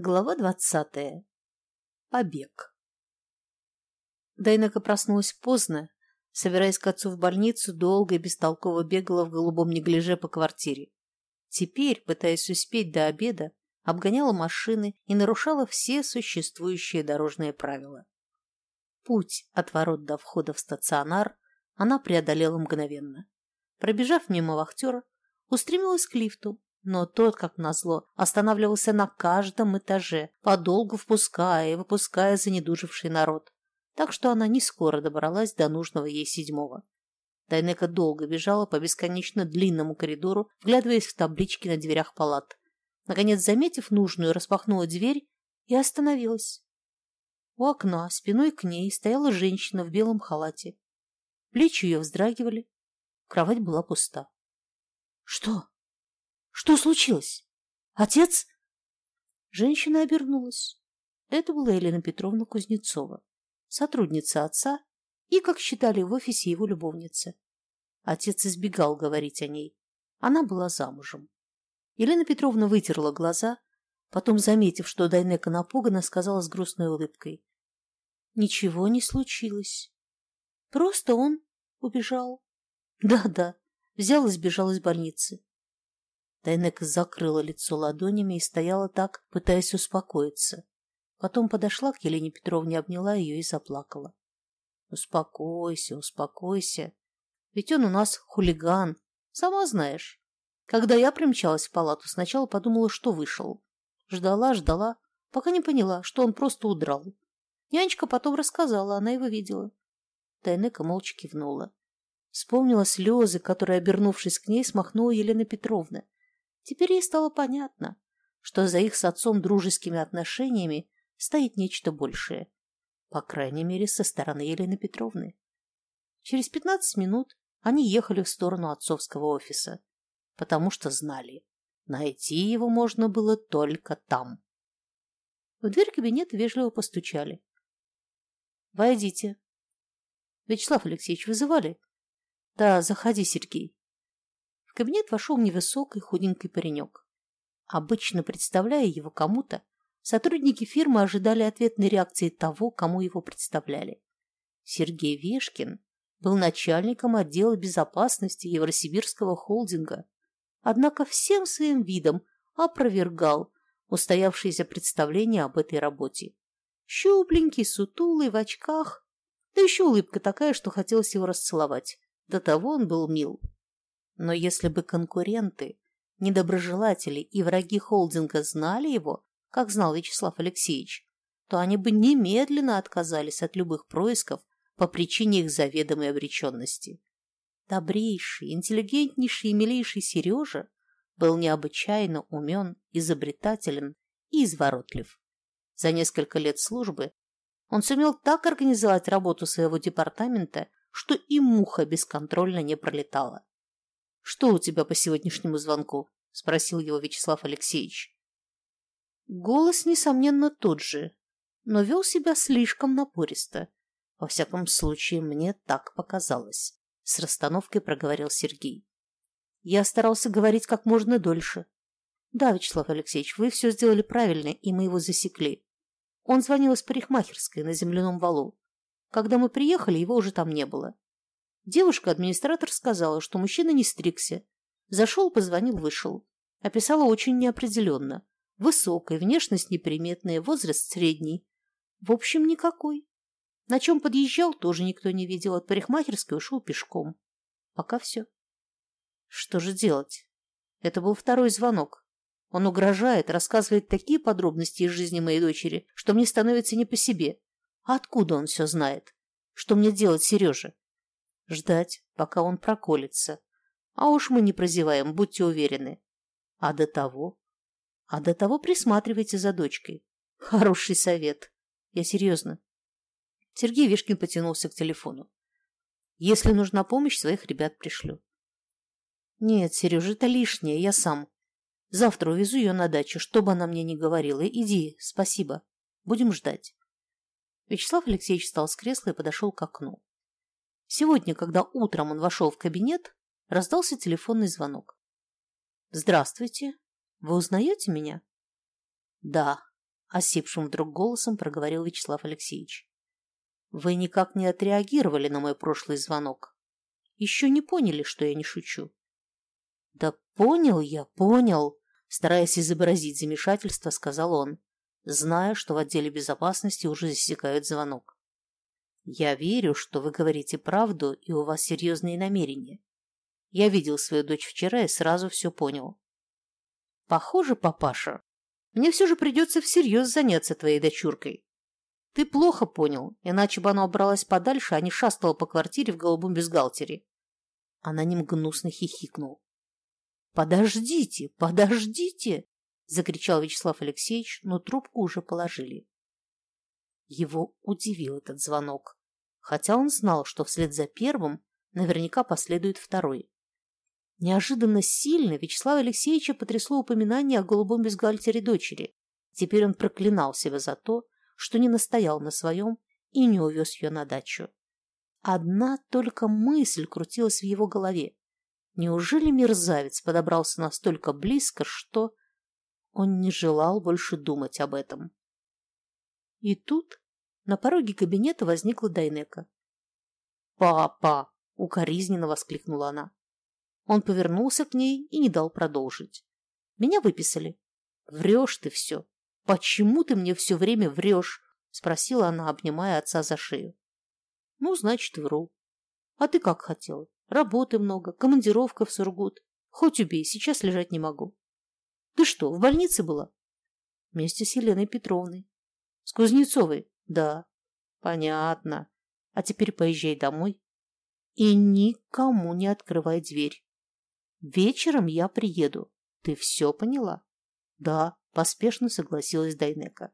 Глава двадцатая. Побег. Дайнека проснулась поздно, собираясь к отцу в больницу, долго и бестолково бегала в голубом неглиже по квартире. Теперь, пытаясь успеть до обеда, обгоняла машины и нарушала все существующие дорожные правила. Путь от ворот до входа в стационар она преодолела мгновенно. Пробежав мимо вахтера, устремилась к лифту, но тот, как назло, останавливался на каждом этаже, подолгу впуская и выпуская занедуживший народ. Так что она не скоро добралась до нужного ей седьмого. Дайнека долго бежала по бесконечно длинному коридору, вглядываясь в таблички на дверях палат. Наконец, заметив нужную, распахнула дверь и остановилась. У окна, спиной к ней, стояла женщина в белом халате. Плечи ее вздрагивали. Кровать была пуста. — Что? Что случилось? Отец? Женщина обернулась. Это была Елена Петровна Кузнецова, сотрудница отца и, как считали в офисе, его любовница. Отец избегал говорить о ней. Она была замужем. Елена Петровна вытерла глаза, потом, заметив, что Дайнека напугана, сказала с грустной улыбкой. Ничего не случилось. Просто он убежал. Да-да, взял и сбежал из больницы. Тайнека закрыла лицо ладонями и стояла так, пытаясь успокоиться. Потом подошла к Елене Петровне, обняла ее и заплакала. «Успокойся, успокойся. Ведь он у нас хулиган, сама знаешь. Когда я примчалась в палату, сначала подумала, что вышел. Ждала, ждала, пока не поняла, что он просто удрал. Нянечка потом рассказала, она его видела. Тайнека молча кивнула. Вспомнила слезы, которые, обернувшись к ней, смахнула Елена Петровна. Теперь ей стало понятно, что за их с отцом дружескими отношениями стоит нечто большее. По крайней мере, со стороны Елены Петровны. Через пятнадцать минут они ехали в сторону отцовского офиса, потому что знали, найти его можно было только там. В дверь кабинета вежливо постучали. «Войдите». «Вячеслав Алексеевич, вызывали?» «Да, заходи, Сергей» кабинет вошел невысокий худенький паренек. Обычно представляя его кому-то, сотрудники фирмы ожидали ответной реакции того, кому его представляли. Сергей Вешкин был начальником отдела безопасности Евросибирского холдинга, однако всем своим видом опровергал устоявшееся представление об этой работе. Щупленький, сутулый, в очках, да еще улыбка такая, что хотелось его расцеловать. До того он был мил. Но если бы конкуренты, недоброжелатели и враги холдинга знали его, как знал Вячеслав Алексеевич, то они бы немедленно отказались от любых происков по причине их заведомой обреченности. Добрейший, интеллигентнейший и милейший Сережа был необычайно умен, изобретателен и изворотлив. За несколько лет службы он сумел так организовать работу своего департамента, что и муха бесконтрольно не пролетала. «Что у тебя по сегодняшнему звонку?» – спросил его Вячеслав Алексеевич. Голос, несомненно, тот же, но вел себя слишком напористо. Во всяком случае, мне так показалось. С расстановкой проговорил Сергей. Я старался говорить как можно дольше. Да, Вячеслав Алексеевич, вы все сделали правильно, и мы его засекли. Он звонил из парикмахерской на земляном валу. Когда мы приехали, его уже там не было. Девушка-администратор сказала, что мужчина не стригся. Зашел, позвонил, вышел. Описала очень неопределенно. Высокая, внешность неприметная, возраст средний. В общем, никакой. На чем подъезжал, тоже никто не видел. От парикмахерской ушел пешком. Пока все. Что же делать? Это был второй звонок. Он угрожает, рассказывает такие подробности из жизни моей дочери, что мне становится не по себе. А откуда он все знает? Что мне делать, Сережа? Ждать, пока он проколется. А уж мы не прозеваем, будьте уверены. А до того? А до того присматривайте за дочкой. Хороший совет. Я серьезно. Сергей Вишкин потянулся к телефону. Если нужна помощь, своих ребят пришлю. Нет, Сережа, это лишнее, я сам. Завтра увезу ее на дачу, что бы она мне ни говорила. Иди, спасибо. Будем ждать. Вячеслав Алексеевич встал с кресла и подошел к окну. Сегодня, когда утром он вошел в кабинет, раздался телефонный звонок. «Здравствуйте. Вы узнаете меня?» «Да», осипшим вдруг голосом проговорил Вячеслав Алексеевич. Вы никак не отреагировали на мой прошлый звонок. Еще не поняли, что я не шучу. Да понял я, понял, стараясь изобразить замешательство, сказал он, зная, что в отделе безопасности уже засекают звонок. Я верю, что вы говорите правду и у вас серьезные намерения. Я видел свою дочь вчера и сразу все понял. Похоже, папаша, мне все же придется всерьез заняться твоей дочуркой. Ты плохо понял, иначе бы она убралась подальше, а не шастала по квартире в голубом бюстгальтере. Она ним гнусно хихикнул. «Подождите, подождите!» — закричал Вячеслав Алексеевич, но трубку уже положили. Его удивил этот звонок, хотя он знал, что вслед за первым наверняка последует второй. Неожиданно сильно Вячеслава Алексеевича потрясло упоминание о голубом бюстгальтере дочери. Теперь он проклинал себя за то, что не настоял на своем и не увез ее на дачу. Одна только мысль крутилась в его голове. Неужели мерзавец подобрался настолько близко, что он не желал больше думать об этом? И тут на пороге кабинета возникла Дайнека. «Папа!» — укоризненно воскликнула она. Он повернулся к ней и не дал продолжить. «Меня выписали». «Врешь ты все. Почему ты мне все время врешь?» — спросила она, обнимая отца за шею. «Ну, значит, вру. А ты как хотела? Работы много, командировка в Сургут. Хоть убей, сейчас лежать не могу». «Ты что, в больнице была?» «Вместе с Еленой Петровной». «С Кузнецовой?» «Да». «Понятно. А теперь поезжай домой и никому не открывай дверь. Вечером я приеду. Ты все поняла? Да, поспешно согласилась Дайнека.